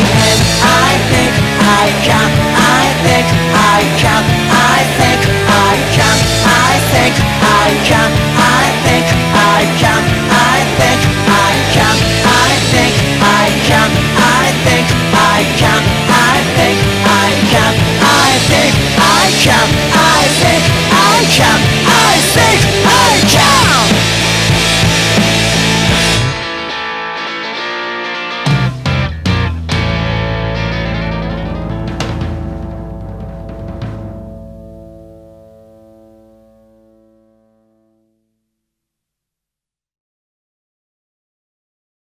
I think I can, I think I can, I think